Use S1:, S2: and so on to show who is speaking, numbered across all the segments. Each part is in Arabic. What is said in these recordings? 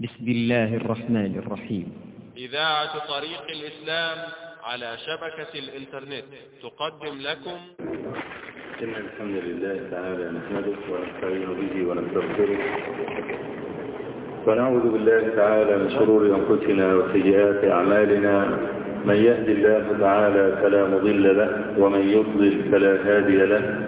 S1: بسم الله الرحمن الرحيم.
S2: إذاعة طريق الإسلام على شبكة الإنترنت تقدم لكم.
S3: إن الحمد لله تعالى نحمده ونستعين به ونستغفره. ونعوذ بالله تعالى من شرور أنفسنا وسيئات أعمالنا. من يهدي الله تعالى فلا مضل له ومن يضلل فلا هادي له.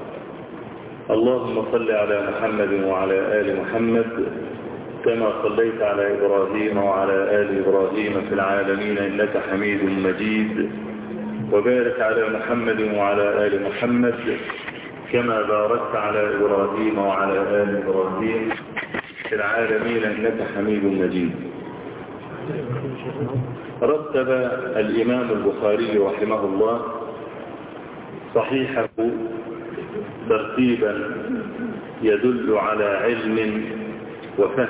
S3: اللهم صل على محمد وعلى آل محمد كما صليت على إبراهيم وعلى آل إبراهيم في العالمين إنك حميد مجيد وبارك على محمد وعلى آل محمد كما باركت على إبراهيم وعلى آل إبراهيم في العالمين إنك حميد مجيد. رتب الإمام البخاري رحمه الله صحيحه ترتيبا يدل على علم وفهم.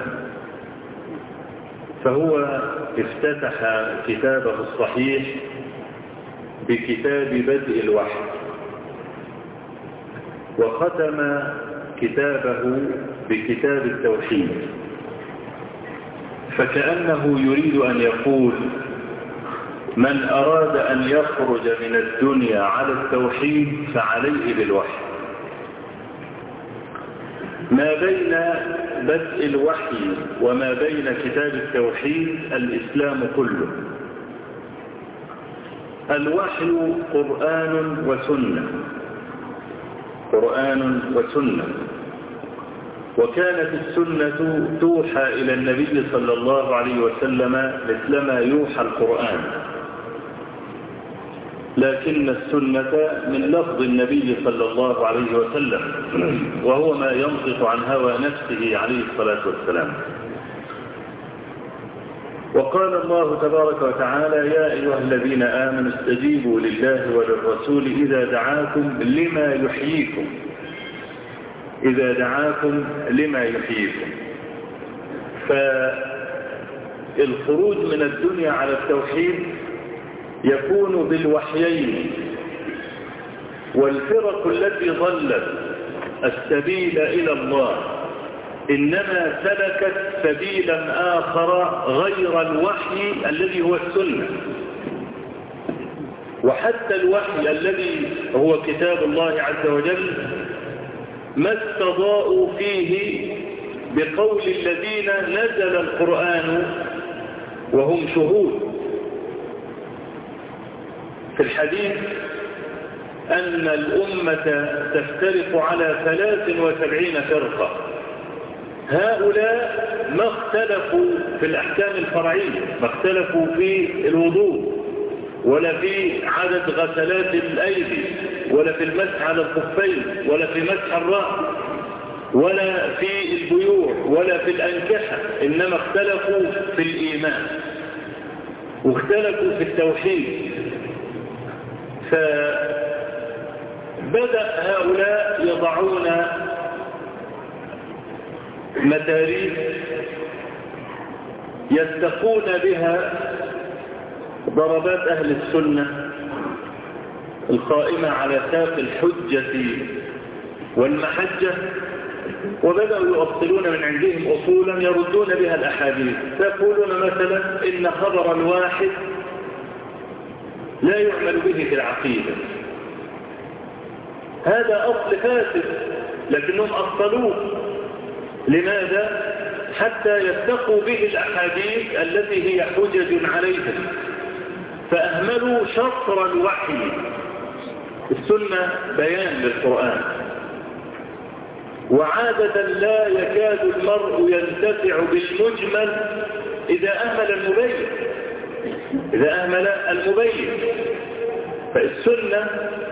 S3: فهو افتتح كتابه الصحيح بكتاب بدء الوحي وختم كتابه بكتاب التوحيد. فكأنه يريد أن يقول من أراد أن يخرج من الدنيا على التوحيد فعليه بالوحي. ما بين بدء الوحي وما بين كتاب التوحيد الإسلام كله. الوحي قرآن وسنة. قرآن وسنة. وكانت السنة توحى إلى النبي صلى الله عليه وسلم مثلما يوحى القرآن. لكن السنة من لفظ النبي صلى الله عليه وسلم وهو ما ينطق عن هوى نفسه عليه الصلاة والسلام. وقال الله تبارك وتعالى يا أيها الذين آمنوا استجيبوا لله وللرسول إذا دعاكم لما يحييكم. إذا دعاكم لما يحييكم. فالخروج من الدنيا على التوحيد يكون بالوحيين. والفرق التي ضلت السبيل إلى الله إنما سلكت سبيلا آخر غير الوحي الذي هو السنة. وحتى الوحي الذي هو كتاب الله عز وجل ما استضاءوا فيه بقول الذين نزل القرآن وهم شهود. في الحديث أن الأمة تفترق على ثلاث وسبعين فرقة. هؤلاء ما اختلفوا في الأحكام الفرعية ما اختلفوا في الوضوء ولا في عدد غسلات الأيدي ولا في المسح على الخفين ولا في مسح الرأس ولا في البيوع ولا في الأنكحة إنما اختلفوا في الإيمان واختلفوا في التوحيد. فبدأ هؤلاء يضعون مداريس يتقون بها ضربات أهل السنة القائمة على ساق الحجة والمحجة وبدأوا يؤصلون من عندهم أصولا يردون بها الأحاديث فيقولون مثلا إن خبر الواحد لا يعمل به في العقيدة. هذا أصل فاسد لكنهم أصلوه لماذا؟ حتى يتقوا به الأحاديث التي هي حجج عليهم. فأهملوا شطر الوحي. السنة بيان للقرآن. وعادة لا يكاد المرء ينتفع بالمجمل إذا أهمل المبين. إذا أهمل المبين فالسنة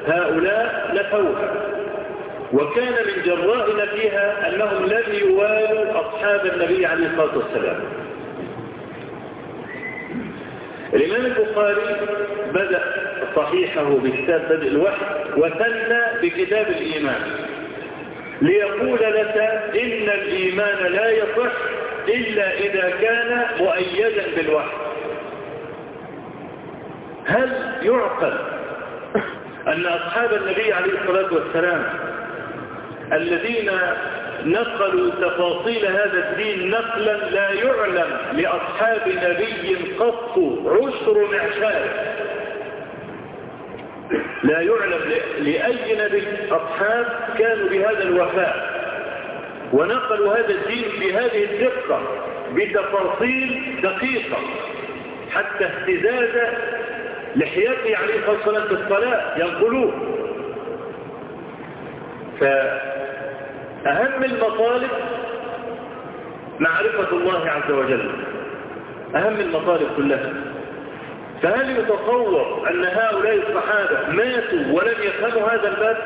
S3: هؤلاء نفوها وكان من جراء فيها أنهم لم يوالوا أصحاب النبي عليه الصلاة والسلام. الإمام البخاري بدأ صحيحه بكتاب بدء الوحي وثنى بكتاب الإيمان. ليقول لك إن الإيمان لا يصح إلا إذا كان مؤيدا بالوحي. هل يعقل أن أصحاب النبي عليه الصلاة والسلام الذين نقلوا تفاصيل هذا الدين نقلا لا يعلم لأصحاب نبي قط عشر معشار؟ لا يعلم لأي نبي أصحاب كانوا بهذا الوفاء ونقلوا هذا الدين بهذه الدقة بتفاصيل دقيقة حتى اهتزاز لحيته عليه الصلاة والسلام الصلاة ينقلوه فأهم المطالب معرفة الله عز وجل. أهم المطالب كلها. فهل يتصور أن هؤلاء الصحابة ماتوا ولم يفهموا هذا الباب؟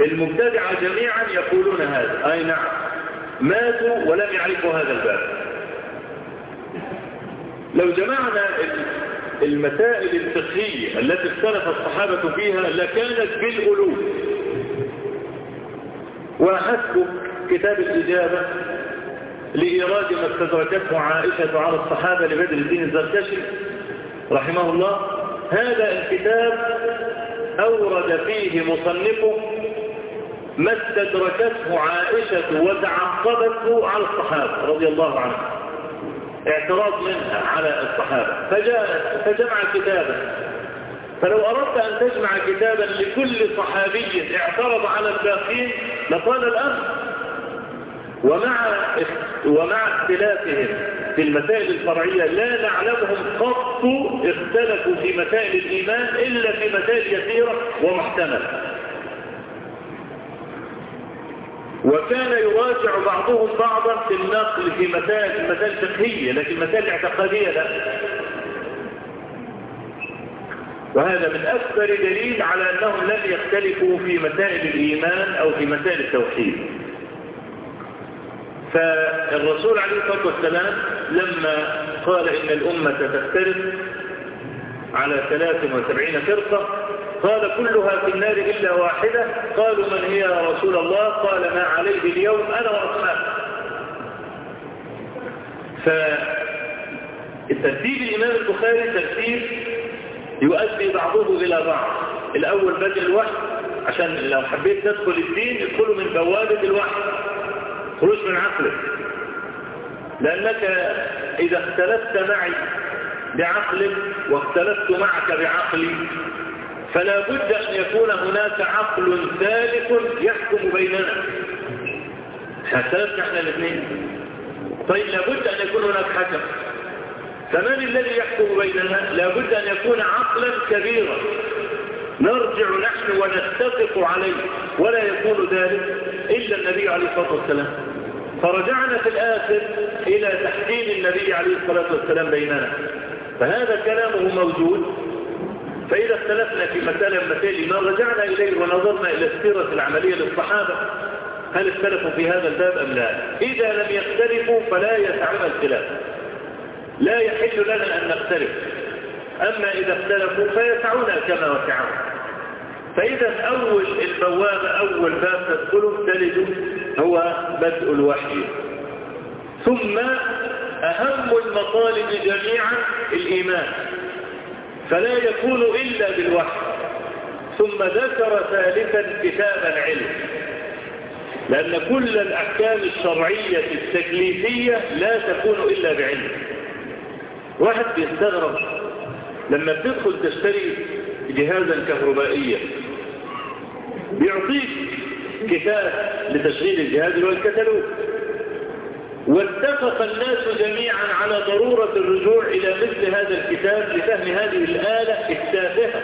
S3: المبتدعة جميعا يقولون هذا. أي نعم. ماتوا ولم يعرفوا هذا الباب. لو جمعنا المسائل الفقهية التي اختلف الصحابة فيها لكانت بالألوف وحسبك كتاب الإجابة لإيراد ما استدركته عائشة على الصحابة لبدر الدين الزركشي رحمه الله. هذا الكتاب أورد فيه مصنفه ما استدركته عائشة وتعقبته على الصحابة رضي الله عنهم اعتراض منها على الصحابة. فجاء فجمع كتابا. فلو أردت أن تجمع كتابا لكل صحابي اعترض على الباقين لطال الأمر. ومع ومع اختلافهم في المسائل الفرعية لا نعلمهم قط اختلفوا في مسائل الإيمان إلا في مسائل يسيرة ومحتملة. وكان يراجع بعضهم بعضا في النقل في مسائل المسائل الفقهية لكن مسائل الاعتقادية لا. وهذا من أكبر دليل على أنهم لم يختلفوا في مسائل الإيمان أو في مسائل التوحيد. فالرسول عليه الصلاة والسلام لما قال إن الأمة تفترق على 73 فرقة قال كلها في النار إلا واحدة. قالوا من هي يا رسول الله؟ قال ما عليه اليوم أنا وأصحابي. فترتيب الإمام البخاري ترتيب يؤدي بعضه إلى بعض. الأول بدء الوحي عشان لو حبيت تدخل الدين ادخلوا من بوابة الوحي. خروج من عقلك لأنك إذا اختلفت معي بعقلك واختلفت معك بعقلي فلا بد أن يكون هناك عقل ثالث يحكم بيننا. اختلفنا إحنا الاثنين. طيب لابد أن يكون هناك حكم. فمن الذي يحكم بيننا؟ لابد أن يكون عقلا كبيرا. نرجع نحن ونتفق عليه. ولا يكون ذلك إلا النبي عليه الصلاة والسلام. فرجعنا في الآخر إلى تحكيم النبي عليه الصلاة والسلام بيننا. فهذا كلامه موجود. فإذا اختلفنا في مسألة مسائل الإيمان رجعنا إليه ونظرنا إلى السيرة العملية للصحابة. هل اختلفوا في هذا الباب أم لا؟ إذا لم يختلفوا فلا يسعنا الخلاف. لا يحل لنا أن نختلف. أما إذا اختلفوا فيسعونا كما وسعهم فإذا أول البوابة أول باب تدخله تلد هو بدء الوحي. ثم أهم المطالب جميعا الإيمان. فلا يكون إلا بالوحي. ثم ذكر ثالثا كتاب العلم. لأن كل الأحكام الشرعية التكليفية لا تكون إلا بعلم. واحد بيستغرب لما بتدخل تشتري جهازا كهربائيا بيعطيك كتاب لتشغيل الجهاز اللي هو الكتالوج. واتفق الناس جميعا على ضرورة الرجوع إلى مثل هذا الكتاب لفهم هذه الآلة التافهة.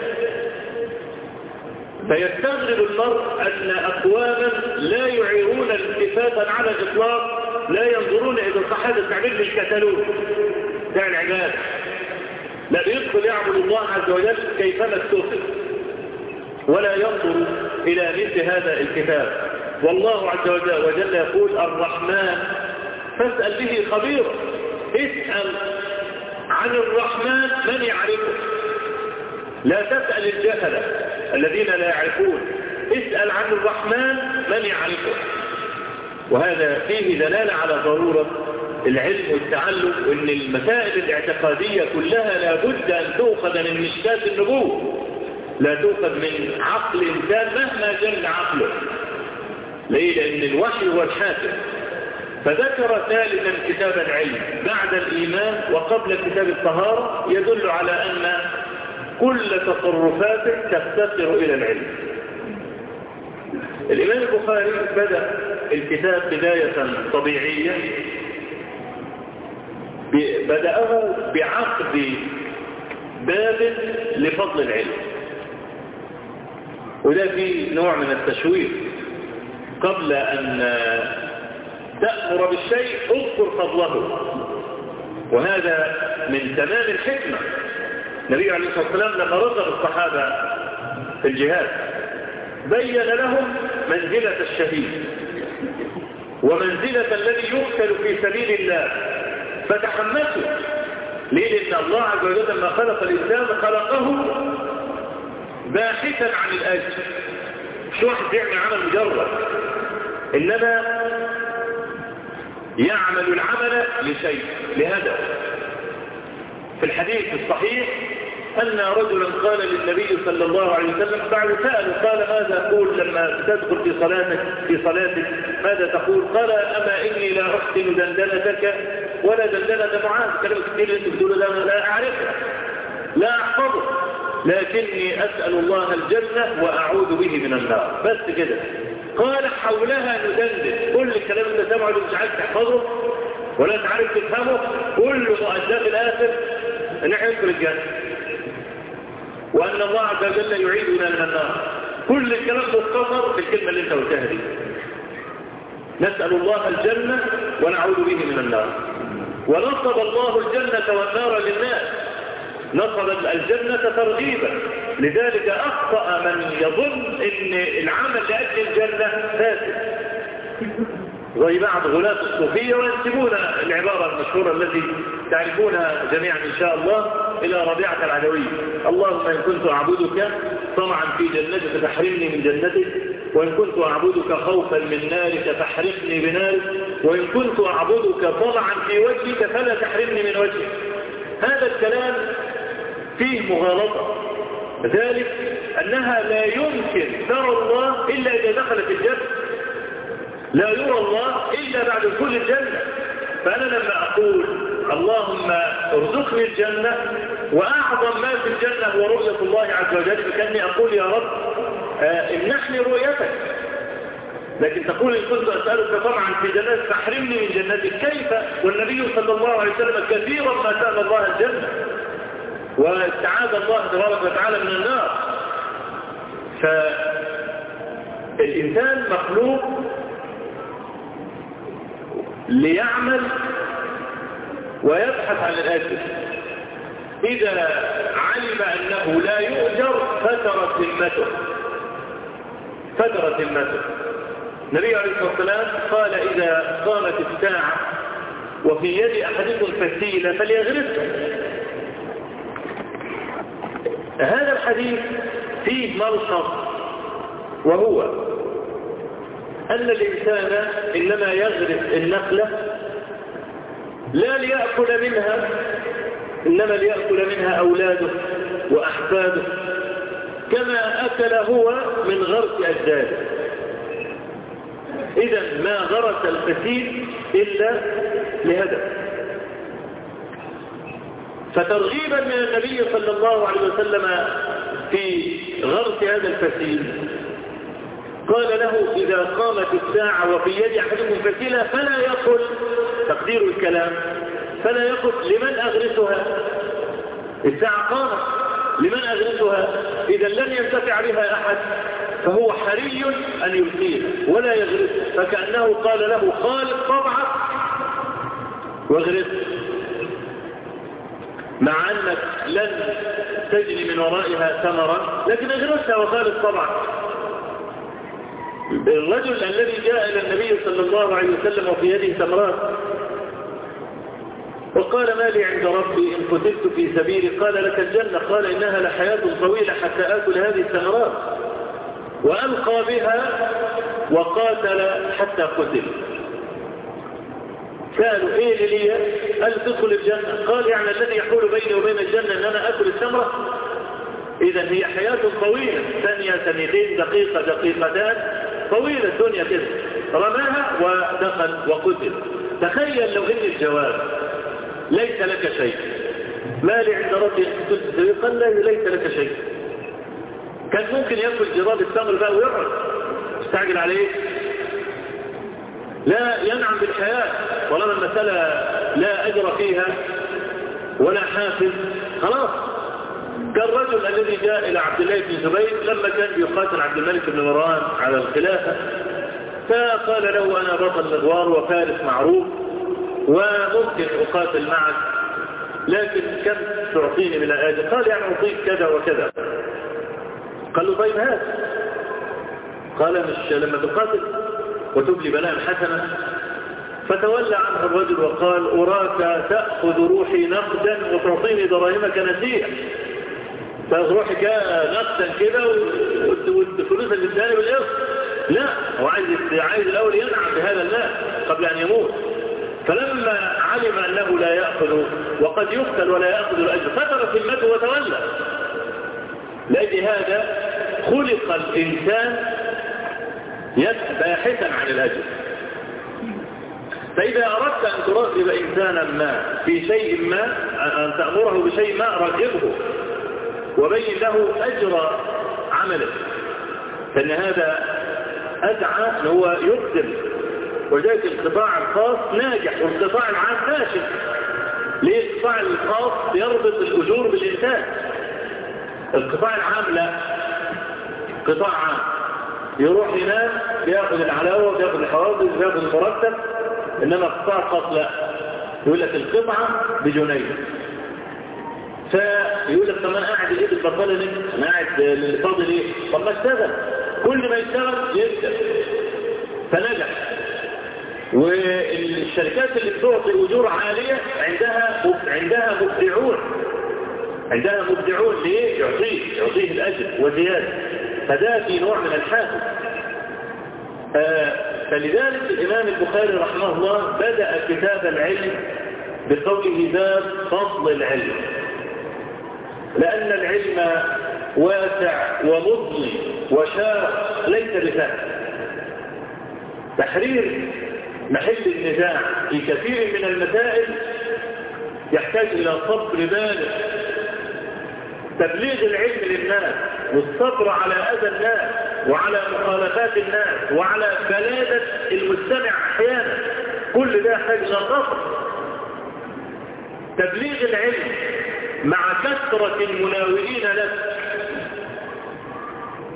S3: فيستغرب المرء أن أقواما لا يعيرون التفاتا على الإطلاق لا ينظرون إذا صح هذا التعبير بالكتالوج ده العبادة. لا بيدخل يعبد الله عز وجل كيفما استوفر ولا ينظر إلى مثل هذا الكتاب. والله عز وجل يقول الرحمن فاسأل به خبيرا اسأل عن الرحمن من يعرفه. لا تسأل الجهلة الذين لا يعرفون اسأل عن الرحمن من يعرفه. وهذا فيه دلالة على ضرورة العلم والتعلم وإن المسائل الاعتقادية كلها لابد أن تؤخذ من مشكات النبوة. لا تؤخذ من عقل إنسان مهما جل عقله. ليه؟ لأن الوحي هو الحاكم. فذكر ثالثا كتاب العلم بعد الإيمان وقبل كتاب الطهارة يدل على أن كل تصرفاته تفتقر إلى العلم. الإمام البخاري بدأ الكتاب بداية طبيعية بدأه بعقد باب لفضل العلم. وده فيه نوع من التشويق قبل أن تأمر بالشيء اذكر فضله. وهذا من تمام الحكمة. النبي عليه الصلاة والسلام لما رغب الصحابة في الجهاد. بين لهم منزلة الشهيد. ومنزلة الذي يقتل في سبيل الله. فتحمسوا ليه؟ لأن الله عز وجل لما خلق الإنسان خلقه باحثا عن الأجر مش واحد بيعمل عمل مجرد؟ إنما يعمل العمل لشيء لهدف. في الحديث الصحيح أن رجلا قال للنبي صلى الله عليه وسلم بعد سأله قال ماذا تقول لما تدخل في صلاتك في صلاتك؟ ماذا تقول؟ قال أما إني لا أحسن دندنتك ولا دندنة معاذ. كلمة كثير اللي أنت بتقوله لا لا أعرفها لا أحفظه لكني أسأل الله الجنة وأعوذ به من النار. بس كده. قال حولها ندندن. كل الكلام اللي سمعه مش عارف تحفظه ولا تعرف تفهمه كل مؤداه الآخر ان إحنا ندخل الجنة وأن الله عز وجل يعيدنا من النار. كل الكلام مختصر في الكلمة اللي انت قلتها دي. نسأل الله الجنة ونعوذ به من النار. ونصب الله الجنة والنار للناس. نصب الجنة ترغيبا. لذلك أخطأ من يظن أن العمل لأجل الجنة فاسد. زي بعض غلاة الصوفية وينسبون العبارة المشهورة التي تعرفونها جميعا إن شاء الله إلى ربيعة العدوية. اللهم إن كنت أعبدك طمعا في جنتك فاحرمني من جنتك وإن كنت أعبدك خوفا من نارك فاحرقني بنارك وإن كنت أعبدك طمعا في وجهك فلا تحرمني من وجهك. هذا الكلام فيه مغالطة. ذلك أنها لا يمكن ترى الله إلا إذا دخلت الجنة. لا يرى الله إلا بعد دخول الجنة. فأنا لما أقول اللهم ارزقني الجنة وأعظم ما في الجنة هو رؤية الله عز وجل فكأني أقول يا رب امنحني رؤيتك. لكن تقول إن كنت أسألك طبعا في جنات فاحرمني من جنتك. كيف؟ والنبي صلى الله عليه وسلم كثيرا ما سأل الله الجنة. واستعاذ الله تبارك وتعالى من النار. فالإنسان مخلوق ليعمل ويبحث عن الأجر. إذا علم أنه لا يؤجر فترت ذمته. فترت ذمته. النبي عليه الصلاة والسلام قال إذا قامت الساعة وفي يد أحدكم فتيلة فليغرسها هذا الحديث فيه ملحظ وهو أن الإنسان إنما يغرس النخلة لا ليأكل منها إنما ليأكل منها أولاده وأحفاده كما أكل هو من غرس أجداده. إذا ما غرس الفتيل إلا لهدف. فترغيبا من النبي صلى الله عليه وسلم في غرس هذا الفتيل قال له إذا قامت الساعة وفي يد أحدكم فتيلة فلا يقل تقدير الكلام فلا يقل لمن أغرسها الساعة قامت لمن أغرسها؟ إذا لم ينتفع بها أحد فهو حري أن يلقيها ولا يغرس. فكأنه قال له خالق طبعا واغرس. مع أنك لن تجري من ورائها ثمرا لكن اغرسها وخالق طبعا الرجل الذي جاء إلى النبي صلى الله عليه وسلم وفي يده تمرات وقال ما لي عند ربي إن قتلت في سبيلي؟ قال لك الجنة. قال إنها لحياة طويلة حتى آكل هذه الثمرات. وألقى بها وقاتل حتى قتل. قالوا إيه اللي لي قال تدخل الجنة. قال يعني الذي يحول بيني وبين الجنة إن أنا آكل الثمرة اذا هي حياة طويلة. ثانية ثانيتين دقيقة دقيقتان. طويلة الدنيا كده. رماها ودخل وقتل. تخيل لو إن الجواب ليس لك شيء. ما لي عند ربي قال ليس لك شيء. كان ممكن يأكل جراب التمر بقى ويقعد. استعجل عليه؟ لا ينعم بالحياة طالما المسألة لا أجر فيها ولا حافز خلاص. كالرجل الذي جاء إلى عبد الله بن زبير لما كان يقاتل عبد الملك بن مروان على الخلافة. فقال له أنا بطل مغوار وفارس معروف وممكن أقاتل معك لكن كم تعطيني من الآجر؟ قال يعني أعطيك كذا وكذا. قال له طيب هات. قال مش لما تقاتل وتبلي بلاء حسنة. فتولى عنه الرجل وقال أراك تأخذ روحي نقدا وتعطيني دراهمك نسيئة. تأخذ روحك نقدا كده والفلوس اللي اداني بالقسط لا هو عايز عايز الأول ينعم بهذا المال قبل أن يموت. فلما علم أنه لا يأخذ وقد يقتل ولا يأخذ الأجر فترك المال وتولى. لأجل هذا خلق الإنسان باحثا عن الأجر. فإذا أردت أن ترغب إنسانا ما في شيء ما أن تأمره بشيء ما رغبه وبين له أجر عمله. فإن هذا أدعى أن هو يقدم وذلك القطاع الخاص ناجح والقطاع العام فاشل. ليه القطاع الخاص؟ يربط الأجور بالإنتاج القطاع العام لا قطاع عام. يروح ينام بياخذ العلاوة بياخذ الحوافز بياخذ المرتب إنما قطاع خاص لا يقول لك القطعة بجنيه فيقول لك طب أنا قاعد الايد البطاله ليه؟ أنا قاعد فاضي ليه؟ طب ما اشتغل كل ما يشتغل يكسب فنجح والشركات اللي بتعطي أجور عالية عندها عندها مبدعون عندها مبدعون ليه؟ يعطيه يعطيه الأجر وزياده فده في نوع من الحافز آه فلذلك الإمام البخاري رحمه الله بدأ كتاب العلم بقوله باب فضل العلم. لأن العلم واسع ومضني وشاق ليس بسهل تحرير محل النزاع في كثير من المسائل يحتاج إلى صبر بالغ. تبليغ العلم للناس والصبر على أذى الناس وعلى مخالفات الناس وعلى بلادة المجتمع أحيانا. كل ده إلى صبر تبليغ العلم مع كثرة المناولين له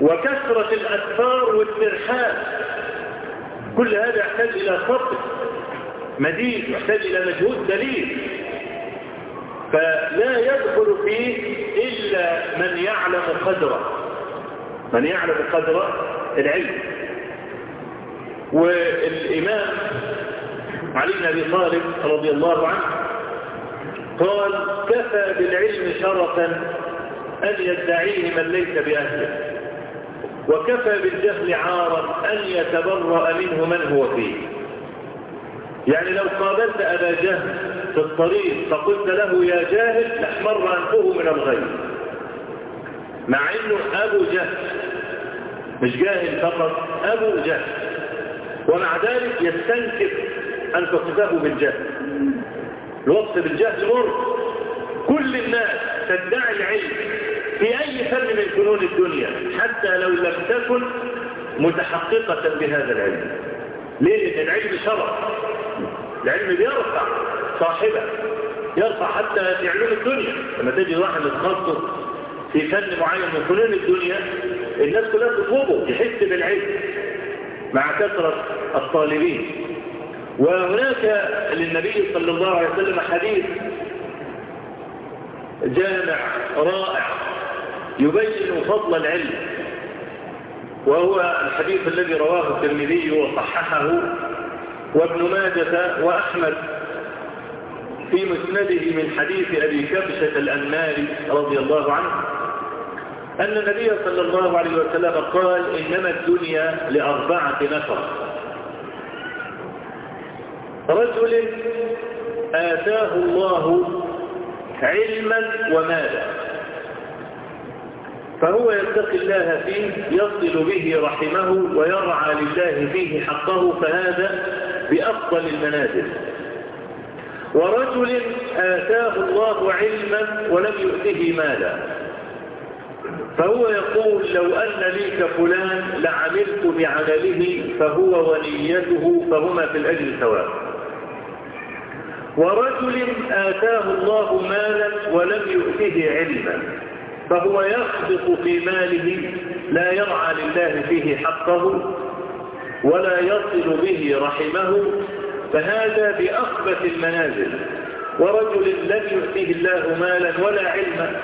S3: وكثرة الأسفار والترحال كل هذا يحتاج إلى صبر مديد يحتاج إلى مجهود دليل. فلا يدخل فيه إلا من يعلم قدره. من يعلم قدر العلم. والإمام علي بن أبي طالب رضي الله عنه قال كفى بالعلم شرفا أن يدعيه من ليس بأهله. وكفى بالجهل عارا أن يتبرأ منه من هو فيه. يعني لو قابلت أبا جهل في الطريق فقلت له يا جاهل لاحمر أنفه من الغيب مع إنه أبو جهل مش جاهل فقط أبو جهل. ومع ذلك يستنكف أن تصفه بالجهل. الوصف بالجهل مر. كل الناس تدعي العلم في أي فن من فنون الدنيا حتى لو لم تكن متحققة بهذا العلم. ليه؟ العلم شرف. العلم بيرفع. صاحبه يرفع حتى في علوم الدنيا. لما تجي واحد يتخصص في فن معين من فنون الدنيا الناس كلها تطلبه يحس بالعلم مع كثرة الطالبين. وهناك للنبي صلى الله عليه وسلم حديث جامع رائع يبين فضل العلم. وهو الحديث الذي رواه الترمذي وصححه وابن ماجة وأحمد. في مسنده من حديث أبي كبشة الأنماري رضي الله عنه أن النبي صلى الله عليه وسلم قال إنما الدنيا لأربعة نفر. رجل آتاه الله علما ومالا فهو يتقي الله فيه يصل به رحمه ويرعى لله فيه حقه فهذا بأفضل المنازل. ورجل آتاه الله علما ولم يؤته مالا. فهو يقول لو أن لي كفلان لعملت بعمله فهو ونيته فهما في الأجر سواء. ورجل آتاه الله مالا ولم يؤته علما فهو يخبط في ماله لا يرعى لله فيه حقه ولا يصل به رحمه فهذا بأخبث المنازل. ورجل لم يؤته الله مالا ولا علما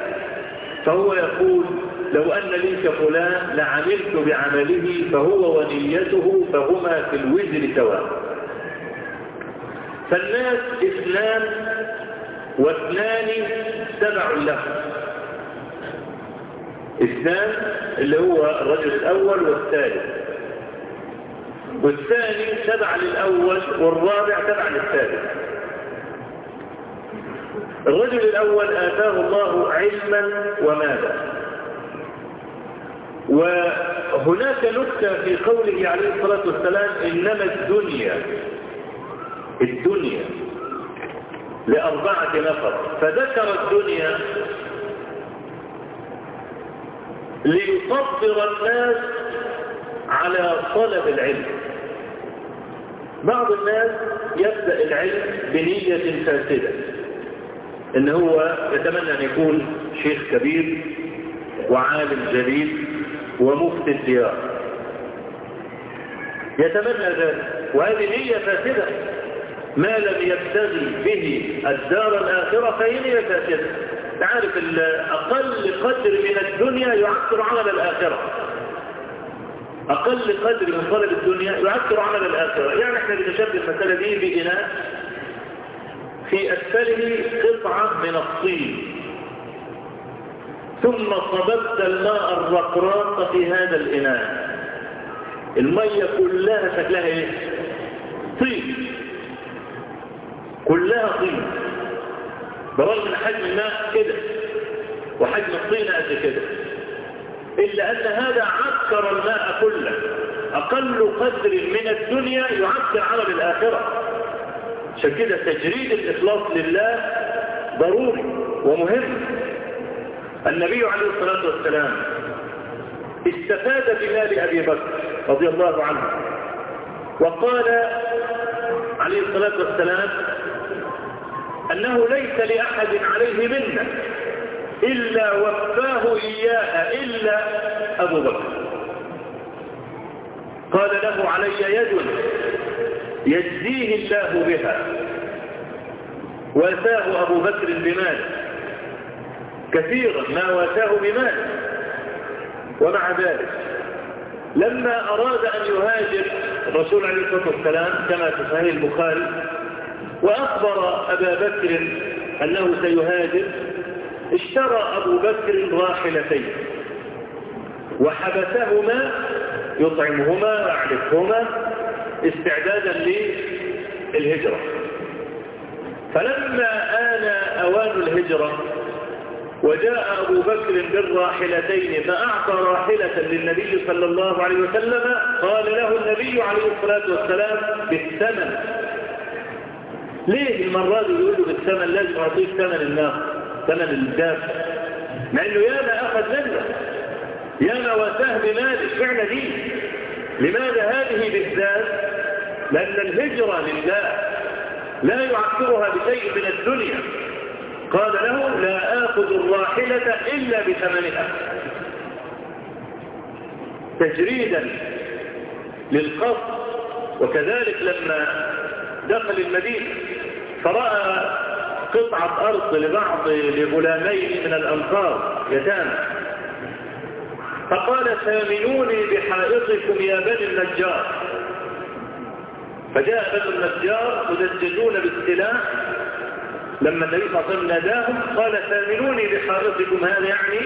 S3: فهو يقول لو أن لي كفلان لعملت بعمله فهو ونيته فهما في الوزر سواء. فالناس اثنان واثنان تبع له. اثنان اللي هو الرجل الأول والثالث. والثاني تبع للأول والرابع تبع للثالث. الرجل الأول آتاه الله علما ومالا. وهناك نكتة في قوله عليه الصلاة والسلام إنما الدنيا الدنيا لأربعة نفر. فذكر الدنيا ليصبر الناس على طلب العلم. بعض الناس يبدأ العلم بنية فاسدة إن هو يتمنى أن يكون شيخ كبير وعالم جليل ومفتي الديار. يتمنى ذلك وهذه نية فاسدة. ما لم يبتغي به الدار الآخرة فهي نية فاسدة. تعرف أقل قدر من الدنيا يعثر عمل الآخرة. أقل قدر من طلب الدنيا يعثر عمل الآخرة. يعني إحنا بنشبه المسألة دي بإناء في أسفله قطعة من الطين. ثم صببت الماء الرقراق في هذا الإناء. المية كلها شكلها إيه؟ طين. كلها طين. برغم حجم الماء كده وحجم الطين قد كده. إلا أن هذا عكر الماء كله. أقل قدر من الدنيا يعكر عمل الآخرة. عشان كده تجريد الإخلاص لله ضروري ومهم. النبي عليه الصلاة والسلام استفاد بمال أبي بكر رضي الله عنه. وقال عليه الصلاة والسلام أنه ليس لأحد عليه منة. إلا وفاه إياها إلا أبو بكر. قال له علي يد يجزيه الله بها. واتاه أبو بكر بمال. كثيرا ما واتاه بمال. ومع ذلك لما أراد أن يهاجر الرسول عليه الصلاة والسلام كما في صحيح البخاري وأخبر أبا بكر أنه سيهاجر اشترى أبو بكر راحلتين. وحبسهما يطعمهما ويعرفهما استعدادا للهجرة. فلما آن أوان الهجرة وجاء أبو بكر بالراحلتين فأعطى راحلة للنبي صلى الله عليه وسلم قال له النبي عليه الصلاة والسلام بالثمن. ليه المرة دي يقول له بالثمن؟ لازم أعطيه ثمن ثمن الدافع مع إنه ياما أخذ منه ياما واتاه بماله فعل دي. لماذا هذه بالذات؟ لأن الهجرة لله لا يعكرها بشيء من الدنيا. قال له لا آخذ الراحلة إلا بثمنها. تجريدا للقصد. وكذلك لما دخل المدينة فرأى قطعة أرض لبعض لغلامين من الأنصار يتامى فقال سامنوني بحائطكم يا بني النجار. فجاء بني النجار مدججون بالسلاح. لما النبي صلى الله عليه وسلم ناداهم قال ثامنوني بحائطكم هذا يعني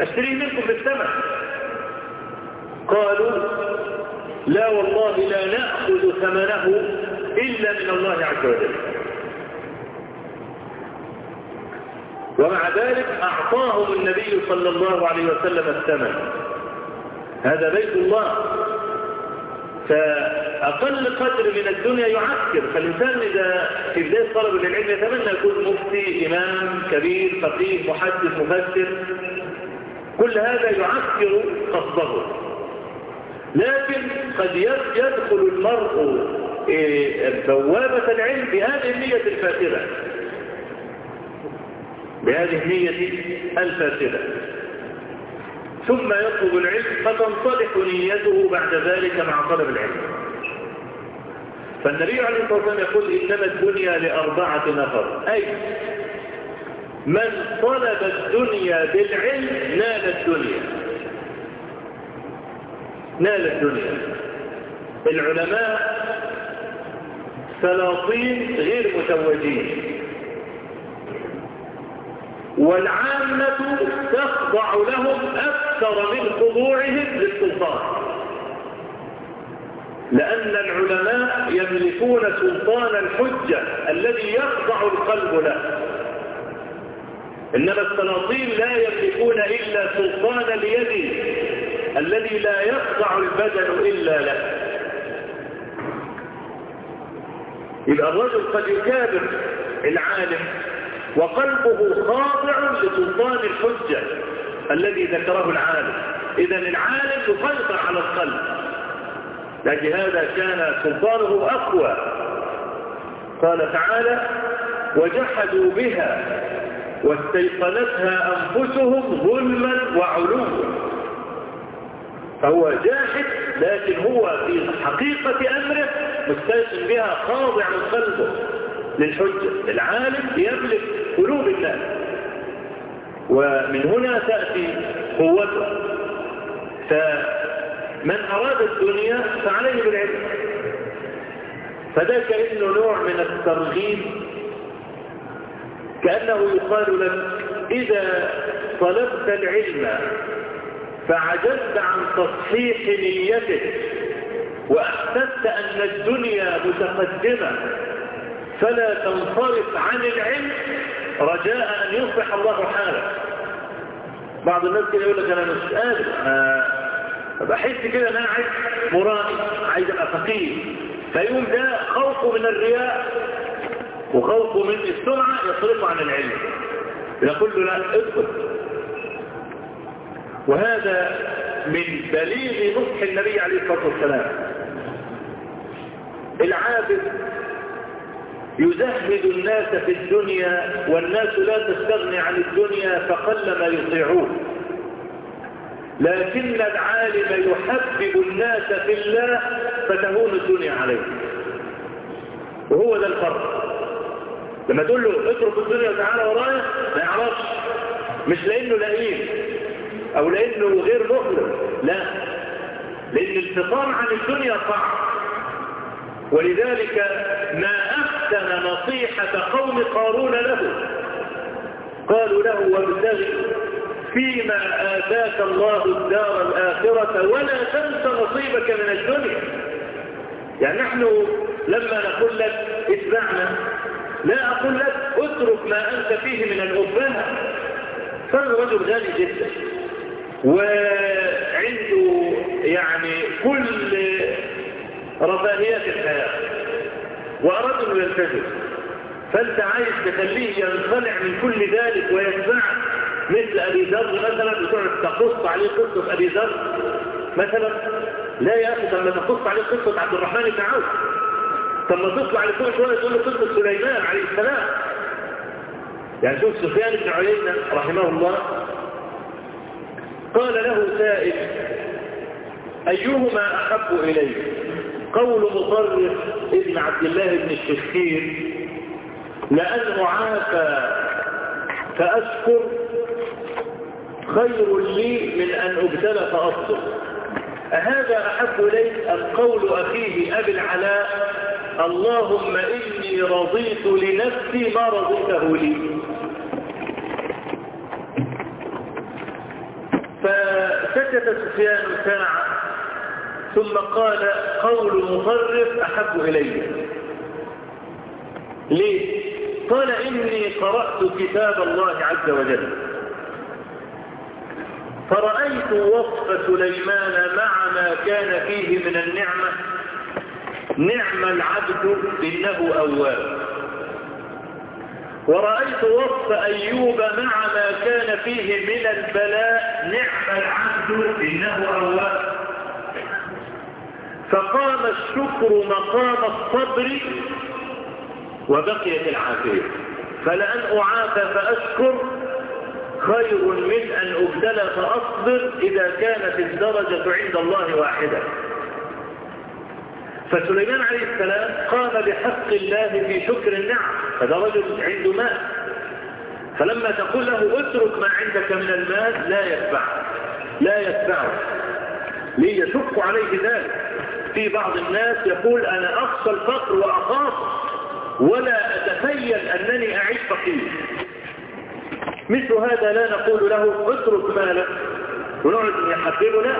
S3: اشتريه منكم بالثمن قالوا لا والله لا نأخذ ثمنه إلا من الله عز وجل. ومع ذلك أعطاهم النبي صلى الله عليه وسلم الثمن. هذا بيت الله. فأقل قدر من الدنيا يعكر. فالإنسان إذا في بداية طلب العلم يتمنى يكون مفتي إمام كبير فقيه محدث مفسر. كل هذا يعكر قصده. لكن قد يدخل المرء بوابة العلم بهذه النية الفاسدة بهذه النية الفاسدة. ثم يطلب العلم فتنصلح نيته بعد ذلك مع طلب العلم. فالنبي عليه الصلاة والسلام يقول إنما الدنيا لأربعة نفر. أي من طلب الدنيا بالعلم نال الدنيا. نال الدنيا. العلماء سلاطين غير متوجين. والعامة تخضع لهم أكثر من خضوعهم للسلطان. لأن العلماء يملكون سلطان الحجة الذي يخضع القلب له. إنما السلاطين لا يملكون إلا سلطان اليد الذي لا يخضع البدن إلا له. يبقى الرجل قد يكابر العالم وقلبه خاضع لسلطان الحجة الذي ذكره العالم. إذا العالم يسيطر على القلب. لكن هذا كان سلطانه أقوى. قال تعالى وجحدوا بها واستيقنتها أنفسهم ظلما وعلوا. فهو جاحد لكن هو في حقيقة أمره مستيقن بها خاضع قلبه للحجة. العالم يملك قلوب الناس ومن هنا تأتي قوته. فمن أراد الدنيا فعليه بالعلم. فده كأنه نوع من الترغيب. كأنه يقال لك إذا طلبت العلم فعجزت عن تصحيح نيتك وأحسست أن الدنيا متقدمة فلا تنصرف عن العلم رجاء أن يصلح الله حالك بعض الناس كده يقول لك أنا مش قادر بحس كده أن أنا عايز مرائي عايز أبقى فقير. فيقوم ده خوفه من الرياء وخوفه من السمعة يصرفه عن العلم. يقول له لا ادخل. وهذا من دليل نصح النبي عليه الصلاة والسلام. العابد يزهد الناس في الدنيا والناس لا تستغني عن الدنيا فقل ما يطيعون. لكن العالم يحبب الناس في الله فتهون الدنيا عليه. وهو ده الفرق. لما تقول له اترك الدنيا وتعالى ورايا ما يعرفش. مش لأنه لئيم أو لأنه غير مخلص لا. لأن الفطام عن الدنيا صعب ولذلك ما احسن نصيحة قوم قارون له. قالوا له وابتغي فيما آتاك الله الدار الآخرة ولا تنس نصيبك من الدنيا. يعني نحن لما نقول لك اتبعنا لا أقول لك اترك ما أنت فيه من الأبهة فالرجل غني جدا. وعنده يعني كل رفاهيات الحياة. وأراد أنه يلتزم. فأنت عايز تخليه ينخلع من كل ذلك ويتبعك مثل أبي ذر مثلا بتقعد تقص عليه قصة أبي ذر مثلا. لا يا أخي لما تقص عليه قصة عبد الرحمن بن عوف. طب ما تطلع لفوق شوية تقول له قصة سليمان عليه السلام. يعني شوف سفيان بن عيينة رحمه الله. قال له سائل أيهما أحب إليه قول مطرف ابن عبد الله بن الشخير لأن أعافى فأشكر خير لي من أن أبتلى فأصبر. أهذا أحب إليك أم قول أخيه أبي العلاء اللهم إني رضيت لنفسي ما رضيته لي. فسكت سفيان ساعة ثم قال قول مطرف أحب إلي. ليه؟ قال إني قرأت كتاب الله عز وجل. فرأيت وصف سليمان مع ما كان فيه من النعمة. نعم العبد إنه أواب. ورأيت وصف أيوب مع ما كان فيه من البلاء. نعم العبد إنه أواب. فقام الشكر مقام الصبر وبقيت العافية. فلأن أعافى فأشكر خير من أن أبدل فأصبر إذا كانت الدرجة عند الله واحدة. فسليمان عليه السلام قام بحق الله في شكر النعم هذا رجل عنده مال. فلما تقول له اترك ما عندك من المال لا يتبعه لا يتبعه ليشق عليه ذلك. في بعض الناس يقول أنا أخشى الفقر وأخاف ولا أتخيل أنني أعيش فقير. مثل هذا لا نقول له اترك مالك ونقعد يحببنا.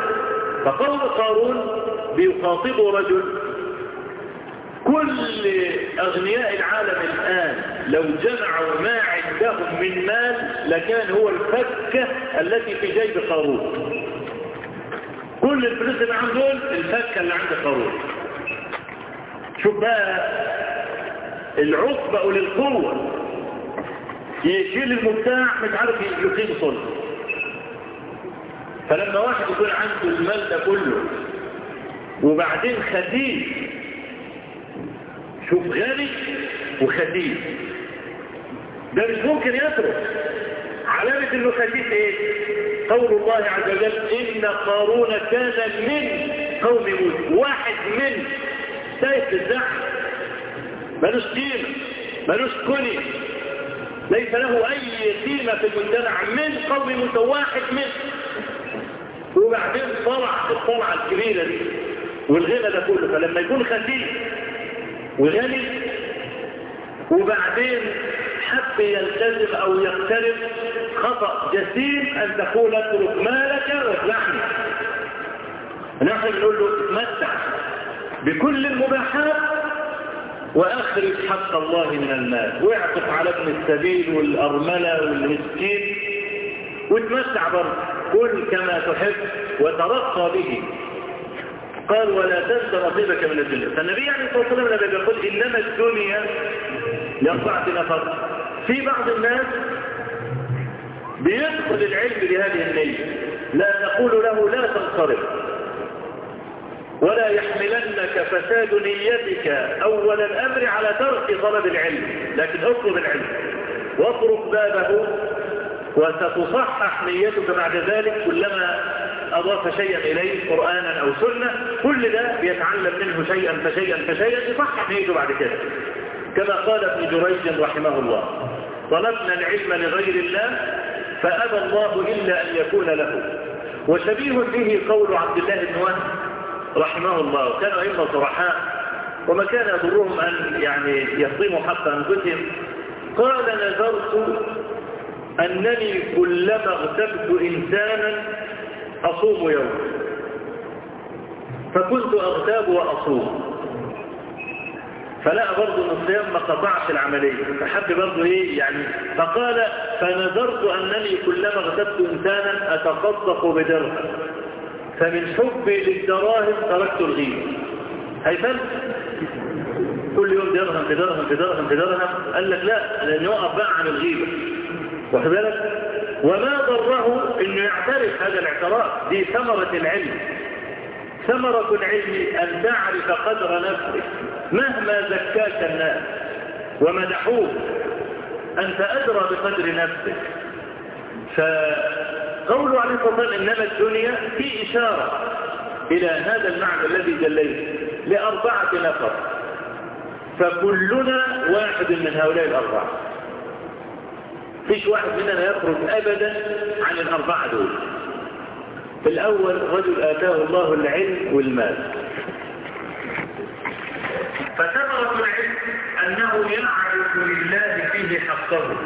S3: فقول قارون بيخاطبه رجل كل أغنياء العالم الآن لو جمعوا ما عندهم من مال لكان هو الفكة التي في جيب قارون. كل الفلوس اللي عندهم الفكة اللي عند قارون شوف بقى العصبة للقوة يشيل المبتاع مش عارف يقيم صلب فلما واحد يكون عنده المال ده كله وبعدين خديج شوف غني وخديج. ده مش ممكن يترك. علامة إنه خديج إيه؟ قول الله عز وجل إن قارون كان من قوم موسى واحد من سيف الزحف ملوش قيمة ملوش كني. ليس له أي قيمة في المجتمع. من قوم موسى واحد من. وبعدين طلع الطلعة الكبيرة دي والغنى ده كله. فلما يكون خديج وغني وبعدين حب يلتزم أو يقترب خطأ جسيم أن تقول اترك مالك واسمعني. نحن بنقول له اتمتع بكل المباحات وأخرج حق الله من المال. واعطف على ابن السبيل والأرملة والمسكين واتمتع برضه. كل كما تحب وترقى به. قال ولا تنس نصيبك من الدنيا. فالنبي عليه الصلاة والسلام لما يقول إنما الدنيا لأربعة نفر. في بعض الناس بيدخل العلم بهذه النية لا نقول له لا تنصرف. ولا يحملنك فساد نيتك. أول الأمر على ترك طلب العلم. لكن اطلب العلم. واطرق بابه وستصحح نيتك بعد ذلك كلما أضاف شيئا إليه قرآنا أو سنة. كل ده بيتعلم منه شيئا فشيئا فشيئا. يصحح نيته بعد كده. كما قال ابن جريج رحمه الله. طلبنا العلم لغير الله فأبى الله إلا أن يكون له. وشبيه به قول عبد الله بن وهب رحمه الله. كانوا أئمة صرحاء وما كان يضرهم أن يعني يصيموا حق أنفسهم. قال نذرت أنني كلما اغتبت إنسانا أصوم يوم. فكنت أغتاب وأصوم. فلا برضه أن الصيام ما قطعش العملية. فحب برضه إيه؟ يعني فقال فنذرت أنني كلما اغتبت إنسانا اتصدق بدرهم. فمن حبي للدراهم تركت الغيبة هيفل؟ كل يوم درهم في درهم في درهم في درهم قال لك لا لأن يقف بقى عن الغيبة. واخد بالك؟ وما ضره إنه يعترف هذا الاعتراف. دي ثمرة العلم. ثمرة العلم أن تعرف قدر نفسك. مهما زكاك الناس ومدحوك أنت أدرى بقدر نفسك. فقوله عليه الصلاة والسلام إنما الدنيا في إشارة إلى هذا المعنى الذي جليت لأربعة نفر. فكلنا واحد من هؤلاء الأربعة. فيش واحد مننا يخرج ابدا عن الأربعة دول. الأول رجل آتاه الله العلم والمال. فثمرة العلم أنه يعرف لله فيه حقه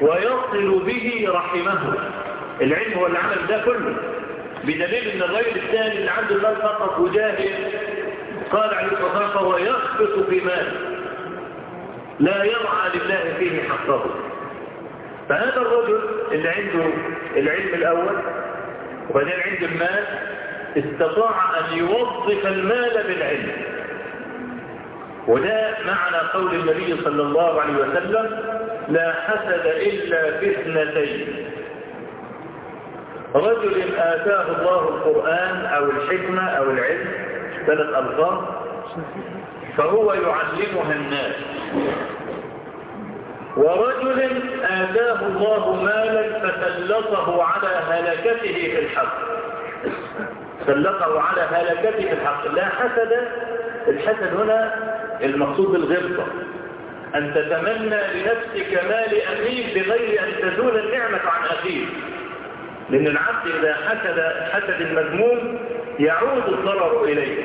S3: ويصل به رحمه. العلم هو اللي عمل ده كله بدليل إن الرجل الثاني اللي عنده المال فقط وجاهل. قال عليه الصلاة والسلام فهو يخبط في ماله لا يرعى لله فيه حقه. فهذا الرجل اللي عنده العلم الأول وبعدين عنده المال استطاع أن يوظف المال بالعلم. وده معنى قول النبي صلى الله عليه وسلم لا حسد إلا في اثنتين رجل آتاه الله القرآن أو الحكمة أو العلم ثلاث ألفاظ فهو يعلمها الناس. ورجل آتاه الله مالا فسلطه على هلكته في الحق. سلطه على هلكته في الحق لا حسد. الحسد هنا المقصود بالغبطة. أن تتمنى لنفسك مال أخيك بغير أن تزول النعمة عن أخيك. لأن العبد إذا حسد حسد المذموم يعود الضرر إليه.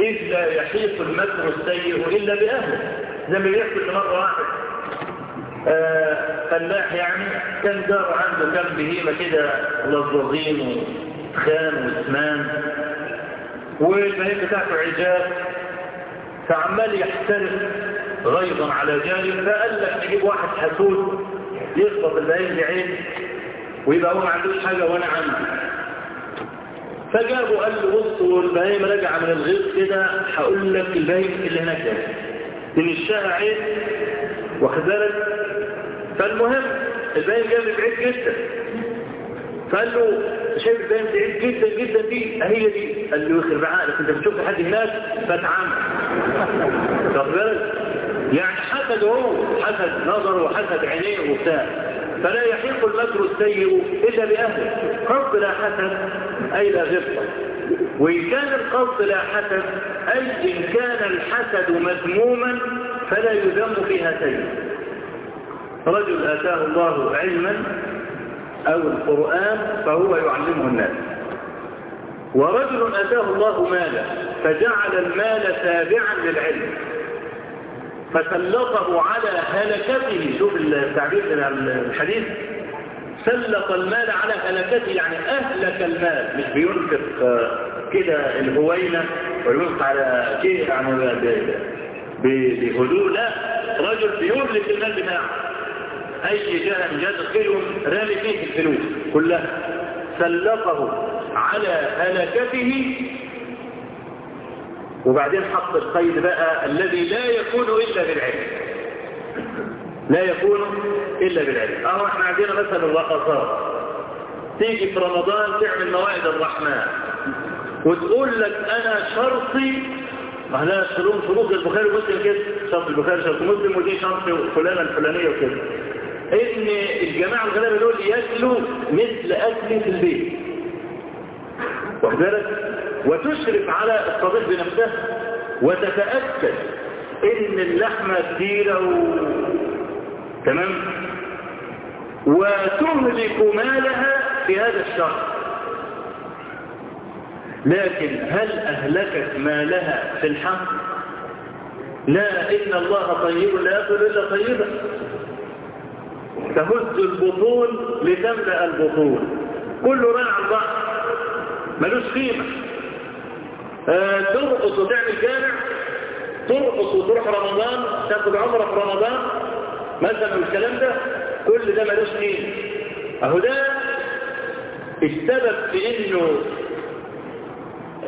S3: إذ لا يحيط المكر السيء إلا بأهله. زي ما بيحصل مرة واحد آه فلاح يعني كان دار عنده كم بهيمة كده لظظين وخان وثمان. والبهيمة بتاعته عجاب فعمال يحترف غيظا على جانب فقال لك نجيب واحد حسود يخبط البهيم بعين ويبقى هو ما عندوش حاجة وأنا عندي فجابوا قال له بص والبهايم رجع من الغيط كده. هقول لك البهايم اللي هناك ده. تنشاها عين واخد بالك؟ فالمهم البهايم جاب بعيد جدا. فقال له شايف البهايم بعيد جدا جدا دي هي دي. قال له يخرب عقلك انت بتشوف حد هناك فتعامل واخد بالك يعني حسد هو حسد نظره وحسد عينيه وبتاع. فلا يحيق المكر السيء إلا بأهله. قصد لا حسد أي لا غفة وإن كان القصد لا حسد أي إن كان الحسد مذموما فلا يذم فيها سيء رجل آتاه الله علما أو القرآن فهو يعلمه الناس. ورجل آتاه الله مالا فجعل المال تابعا للعلم فسلطه على هلكته. شوف التعبير من الحديث. سلط المال على هلكته يعني أهلك المال. مش بينفق كده الهوينة وينفق على شيء يعني بهدوء لا. رجل بيملك المال بتاعه. أي جهة الخير رامي فيه الفلوس. كلها سلطه على هلكته. وبعدين حط القيد بقى الذي لا يكون إلا بالعلم. لا يكون إلا بالعلم. أهو إحنا عندنا مثلا الرقصات تيجي في رمضان تعمل موائد الرحمن. وتقول لك أنا شرطي. ما شروط شروط البخاري ومسلم كده. شرط البخاري شرط مسلم ودي شرط فلانة الفلانية وكده. إن الجماعة الغلابة دول يأكلوا مثل أكل في البيت. بالك؟ وتشرف على الطبيخ بنفسها وتتأكد إن اللحمة كثيرة و... تمام؟ وتهلك مالها في هذا الشهر. لكن هل أهلكت مالها في الحق؟ لا إن الله طيب لا يأكل إلا طيبا تهز البطون لتملأ البطون. كله على البحر ملوش قيمة. آه ترقص وتعمل جامع ترقص وتروح رمضان تاخد عمرة في رمضان. مثلا الكلام ده كل ده ملوش قيمة. أهو ده السبب في إنه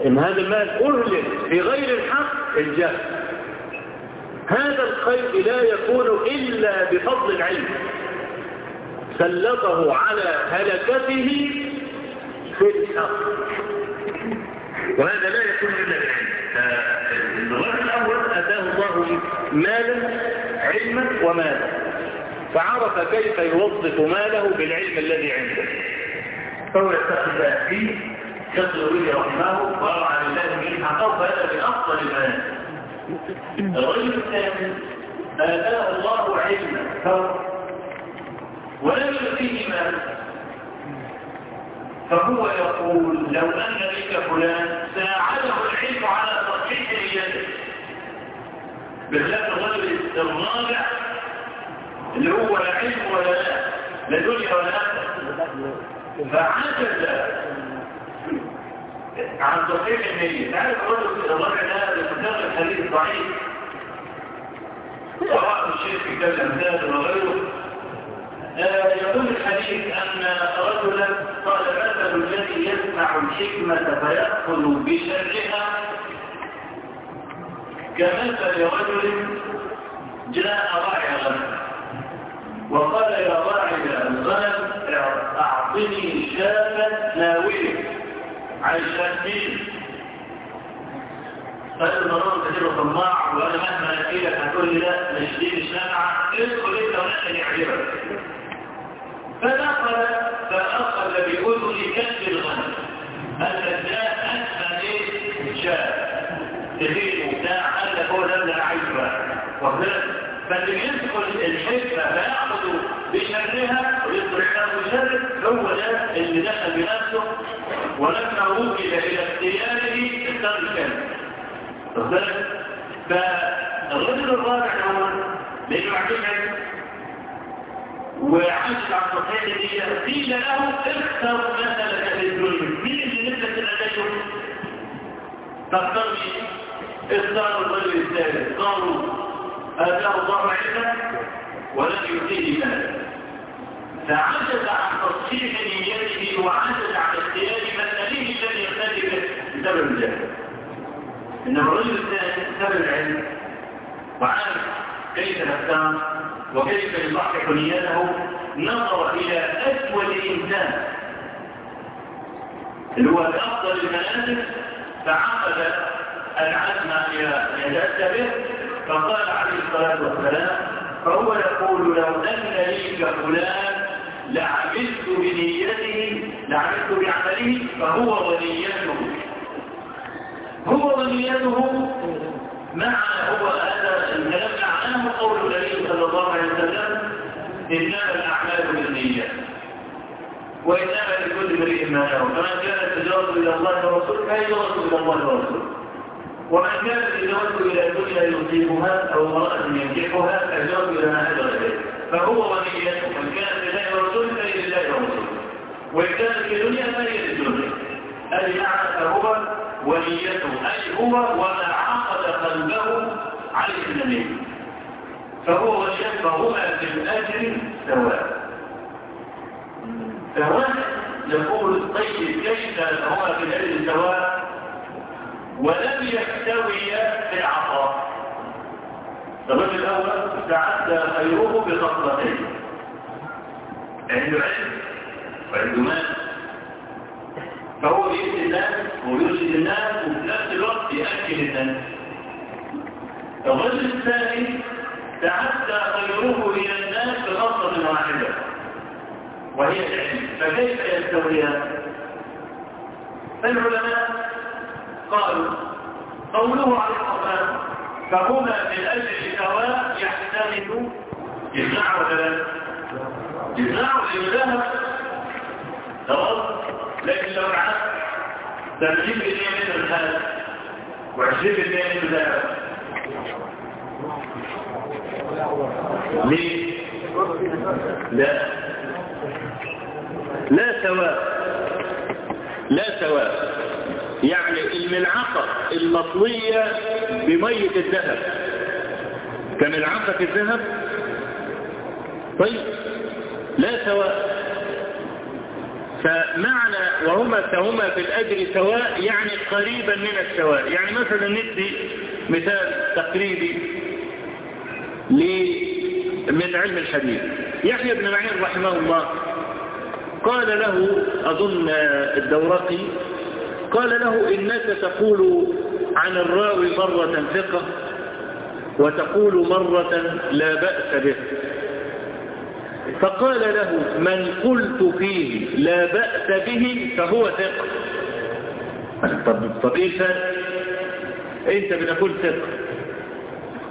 S3: إن هذا المال اهلك في غير الحق الجهل. هذا الخير لا يكون إلا بفضل العلم. سلطه على هلكته في الحق وهذا لا يكون إلا بالعلم الأول أتاه الله مالا علما ومالا. فعرف كيف يوظف ماله بالعلم الذي عنده. فهو يستخدم فيه يصل به رحمه ويرعى لله من حقه فهذا من أفضل المال. الرجل الثاني آتاه الله علما. ولم يؤتيه مالا. فهو يقول لو أن بك فلان ساعده العلم على تصحيح نيته بخلاف الرجل الرابع اللي هو لا علم ولا لا لا دنيا ولا آخرة فعجز عن تصحيح النية. تعرف الرجل الرابع ده بمثال الحديث الضعيف؟ سواء الشيخ في كتاب الأمثال وغيره. يقول الحديث أن رجلا قال مثل الذي يسمع الحكمة فيأخذ بشرها. كمثل رجل جاء راعي غنم وقال يا راعي الغنم أعطني شاة ناوية عشان مين قال المرور كثير طماع وأنا مهما نسيلك هتقول لي لا نشدين الشمعة ادخل انت ونحن يعجبك فدخل فأخذ بأذن كف الغنم. جاء أسفل شاء تغير وبتاع قال هو ده اللي أنا عايزه بقى وخلاص فاللي يدخل الحكمة فيأخذ بشرها له بشر هو ده اللي دخل بنفسه. ولما وكل إلى اختياره الكلمة وذلك فالرجل الرابع هو لأنه عجبه وعجز عن تصحيح النية قيل له اختر مثلك في الدنيا مين اللي نفسك تنتجه؟ فاختار مين؟ اختار الرجل الثالث قالوا آتاه الله علما ولم يؤتيه مالا فعجز عن تصحيح نيته وعجز عن اختيار مسأله الذي يختلف بسبب الجهل إنما الرجل الثاني بسبب العلم وعارف كيف نختار وكيف يصحح نيته نظر إلى أسود إنسان. اللي هو أفضل المنازل فعقد العزم يتأتى به فقال عليه الصلاة والسلام فهو يقول لو أن لي كفلان لعملت بنيته لعملت بعمله فهو ونيته هو ونيته معنى هو هذا الكلام معناه قول النبي صلى الله عليه وسلم إنما الأعمال بالنيات وإنما لكل امرئ ما نوى. فمن كانت تجارته إلى الله ورسوله فهجرته إلى الله ورسوله. ومن كانت هجرته إلى الدنيا يصيبها أو امرأة ينجحها فهجرته إلى ما هجر إليه فهو ونيته. من كانت لله ورسوله فهي لله ورسوله. وإن كانت الدنيا فهي للدنيا أي فهو ونيته. أي هو وما عقد قلبه عليه النبي فهو ونيته فهما في الأجر سواء. فواحد يقول طيب كيف هما في الأجر سواء؟ ولم يستويا في العطاء الرجل الأول تعدى خيره بخطتين عنده علم وعنده مال. فهو يأتي الناس ويرشد الناس وفي نفس الوقت يأكل الناس. الرجل الثاني تعدى خيره إلى الناس بخطة واحدة وهي العلم. فكيف يستويان العلماء قالوا قوله عليه الصلاة فهما في الأجر سواء يحتمل يجمع ولا لا يجمع لله خلاص لكن لو العكس ده 20% من هذا و20% من ليه؟ لا. لا سواء لا سواء يعني الملعقة المطوية بمية الذهب. كملعقة الذهب؟ طيب. لا سواء فمعنى وهما فهما في الأجر سواء يعني قريبا من السواء. يعني مثلا ندي مثال تقريبي. من علم الحديث. يحيى بن معين رحمه الله قال له أظن الدورقي قال له إنك تقول عن الراوي مرة ثقة وتقول مرة لا بأس به. فقال له من قلت فيه لا بأس به فهو ثقة. طب, طب الفرق؟ أنت بتقول ثقة.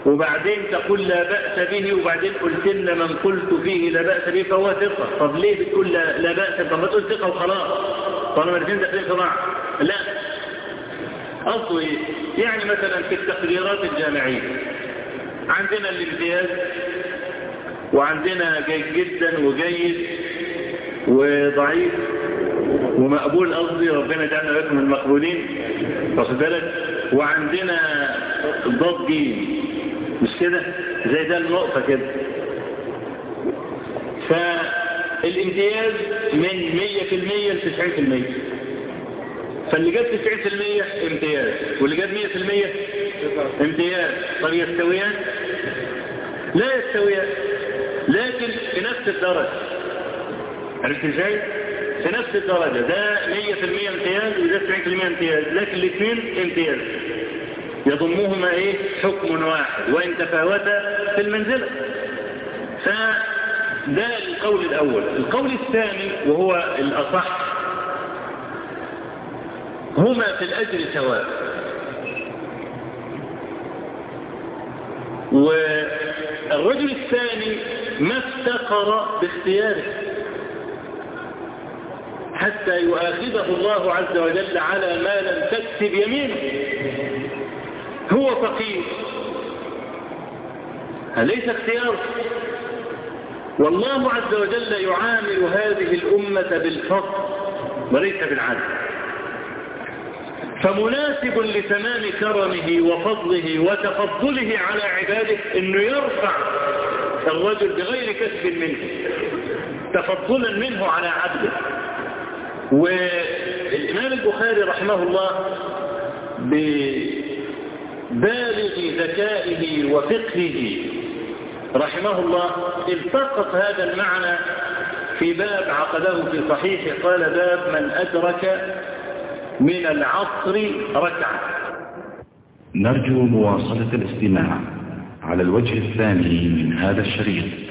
S3: وبعدين تقول لا بأس به وبعدين قلت لنا من قلت فيه لا بأس به فهو ثقة. طب ليه بتقول لا, بأس؟ طب ما تقول ثقة وخلاص. طالما الاثنين داخلين في بعض. لا. أصله إيه؟ يعني مثلا في التقريرات الجامعية. عندنا الامتياز وعندنا جيد جدا وجيد وضعيف ومقبول قصدي ربنا يجعلنا من المقبولين واخد بالك؟ وعندنا ضاد جيم مش كده؟ زي ده النقطة كده. فالامتياز من 100% ل 90% فاللي جاب 90% امتياز واللي جاب 100% امتياز. طب يستويان؟ لا يستويان. لكن في نفس الدرجة. عرفت إزاي؟ في نفس الدرجة. ده 100% امتياز وده 90% امتياز. لكن الاثنين امتياز. يضمهما إيه؟ حكم واحد. وإن تفاوتا في المنزلة. فده القول الأول. القول الثاني وهو الأصح. هما في الأجر سواء. والرجل الثاني ما افتقر باختياره. حتى يؤاخذه الله عز وجل على ما لم تكسب يمينه. فقير. أليس اختيار؟ والله عز وجل يعامل هذه الأمة بالفضل وليس بالعدل. فمناسب لتمام كرمه وفضله وتفضله على عباده إنه يرفع الرجل بغير كسب منه تفضلا منه على عبده والإمام البخاري رحمه الله ببالغ ذكائه وفقهه. رحمه الله التقط هذا المعنى في باب عقده في صحيح قال باب من أدرك من العصر ركعة.
S4: نرجو مواصلة الاستماع على الوجه الثاني من هذا الشريط.